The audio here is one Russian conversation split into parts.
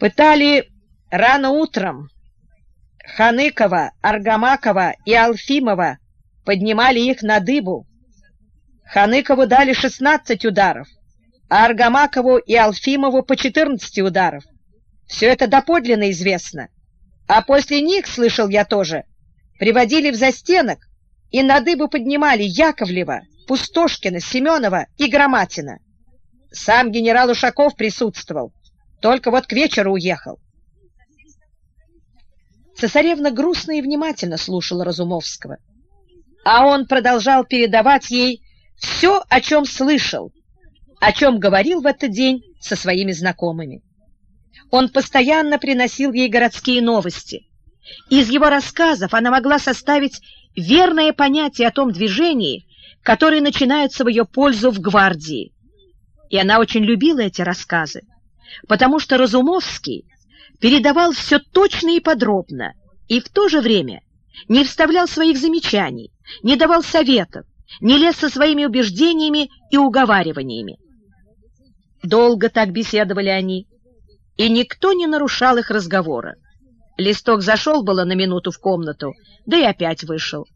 Пытали рано утром. Ханыкова, Аргамакова и Алфимова поднимали их на дыбу. Ханыкову дали 16 ударов, а Аргамакову и Алфимову по 14 ударов. Все это доподлинно известно. А после них, слышал я тоже, приводили в застенок и на дыбу поднимали Яковлева, Пустошкина, Семенова и Громатина. Сам генерал Ушаков присутствовал, только вот к вечеру уехал. Цесаревна грустно и внимательно слушала Разумовского, а он продолжал передавать ей все, о чем слышал, о чем говорил в этот день со своими знакомыми. Он постоянно приносил ей городские новости. Из его рассказов она могла составить верное понятие о том движении, которое начинается в ее пользу в гвардии. И она очень любила эти рассказы, потому что Разумовский передавал все точно и подробно, и в то же время не вставлял своих замечаний, не давал советов, не лез со своими убеждениями и уговариваниями. Долго так беседовали они, и никто не нарушал их разговора. Листок зашел было на минуту в комнату, да и опять вышел.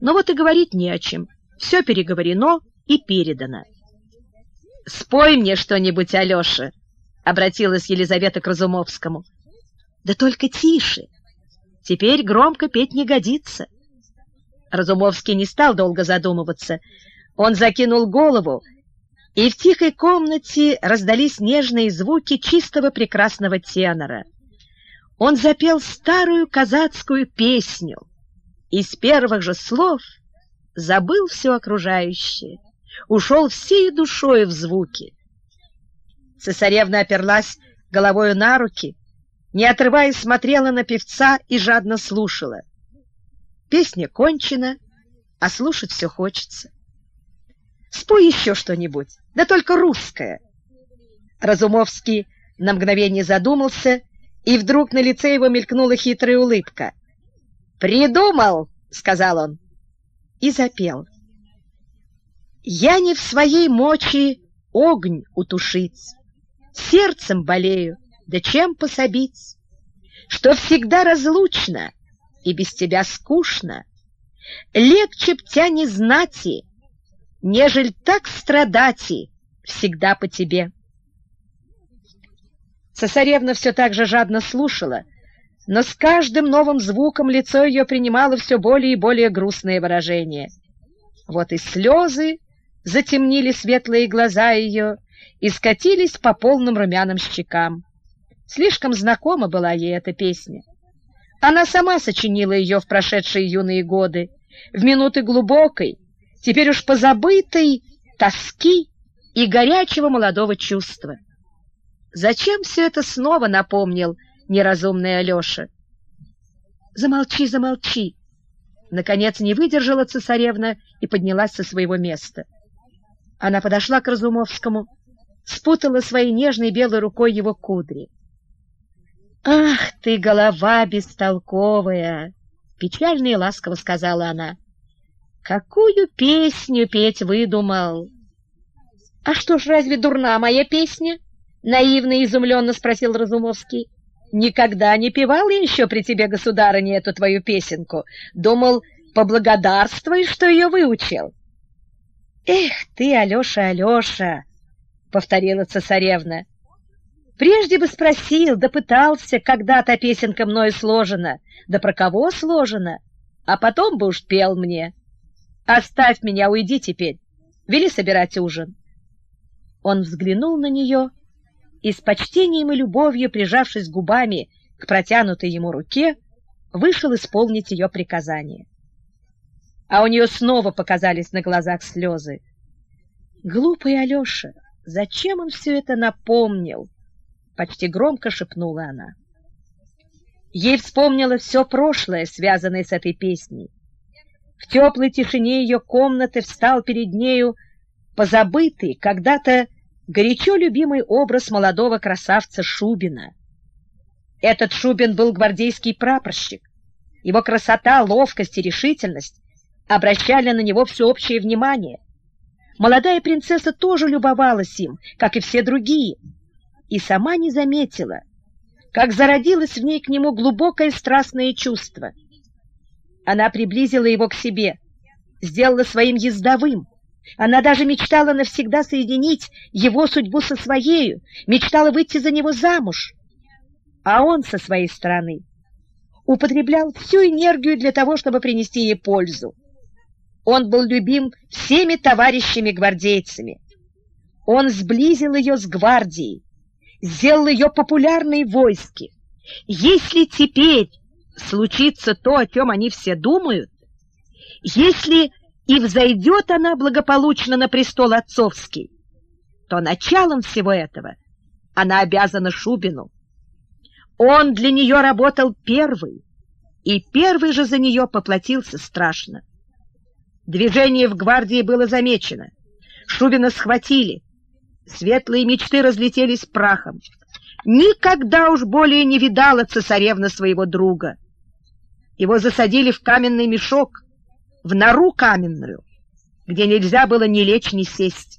Но вот и говорить не о чем. Все переговорено и передано. «Спой мне что-нибудь, Алеша!» — обратилась Елизавета к Разумовскому. «Да только тише! Теперь громко петь не годится!» Разумовский не стал долго задумываться. Он закинул голову, и в тихой комнате раздались нежные звуки чистого прекрасного тенора. Он запел старую казацкую песню, и с первых же слов забыл все окружающее, ушел всей душой в звуки. Цесаревна оперлась головою на руки, не отрываясь смотрела на певца и жадно слушала. Песня кончена, а слушать все хочется. Спой еще что-нибудь, да только русское. Разумовский на мгновение задумался, и вдруг на лице его мелькнула хитрая улыбка. «Придумал!» — сказал он. И запел. «Я не в своей мочи огонь утушить, Сердцем болею, да чем пособить, Что всегда разлучно и без тебя скучно, Легче б тя не знати, нежель так страдати всегда по тебе. Цесаревна все так же жадно слушала, но с каждым новым звуком лицо ее принимало все более и более грустное выражение. Вот и слезы затемнили светлые глаза ее и скатились по полным румяным щекам. Слишком знакома была ей эта песня. Она сама сочинила ее в прошедшие юные годы, в минуты глубокой, теперь уж позабытой тоски и горячего молодого чувства. Зачем все это снова напомнил неразумный Алеша? Замолчи, замолчи! Наконец не выдержала цесаревна и поднялась со своего места. Она подошла к Разумовскому, спутала своей нежной белой рукой его кудри. «Ах ты, голова бестолковая!» — печально и ласково сказала она. Какую песню петь выдумал? — А что ж, разве дурна моя песня? — наивно и изумленно спросил Разумовский. — Никогда не певал я еще при тебе, государыня, эту твою песенку. Думал, поблагодарствуй, что ее выучил. — Эх ты, Алеша, Алеша! — повторила цесаревна. — Прежде бы спросил, да когда та песенка мною сложена, да про кого сложена, а потом бы уж пел мне. — «Оставь меня, уйди теперь! Вели собирать ужин!» Он взглянул на нее и с почтением и любовью, прижавшись губами к протянутой ему руке, вышел исполнить ее приказание. А у нее снова показались на глазах слезы. «Глупый Алеша! Зачем он все это напомнил?» Почти громко шепнула она. Ей вспомнило все прошлое, связанное с этой песней. В теплой тишине ее комнаты встал перед нею позабытый, когда-то горячо любимый образ молодого красавца Шубина. Этот Шубин был гвардейский прапорщик. Его красота, ловкость и решительность обращали на него всеобщее внимание. Молодая принцесса тоже любовалась им, как и все другие. и сама не заметила, как зародилось в ней к нему глубокое страстное чувство. Она приблизила его к себе, сделала своим ездовым. Она даже мечтала навсегда соединить его судьбу со своею, мечтала выйти за него замуж. А он со своей стороны употреблял всю энергию для того, чтобы принести ей пользу. Он был любим всеми товарищами-гвардейцами. Он сблизил ее с гвардией, сделал ее популярной в войске. Если теперь случится то, о чем они все думают, если и взойдет она благополучно на престол отцовский, то началом всего этого она обязана Шубину. Он для нее работал первый, и первый же за нее поплатился страшно. Движение в гвардии было замечено. Шубина схватили. Светлые мечты разлетелись прахом. Никогда уж более не видала цесаревна своего друга. Его засадили в каменный мешок, в нору каменную, где нельзя было ни лечь, ни сесть.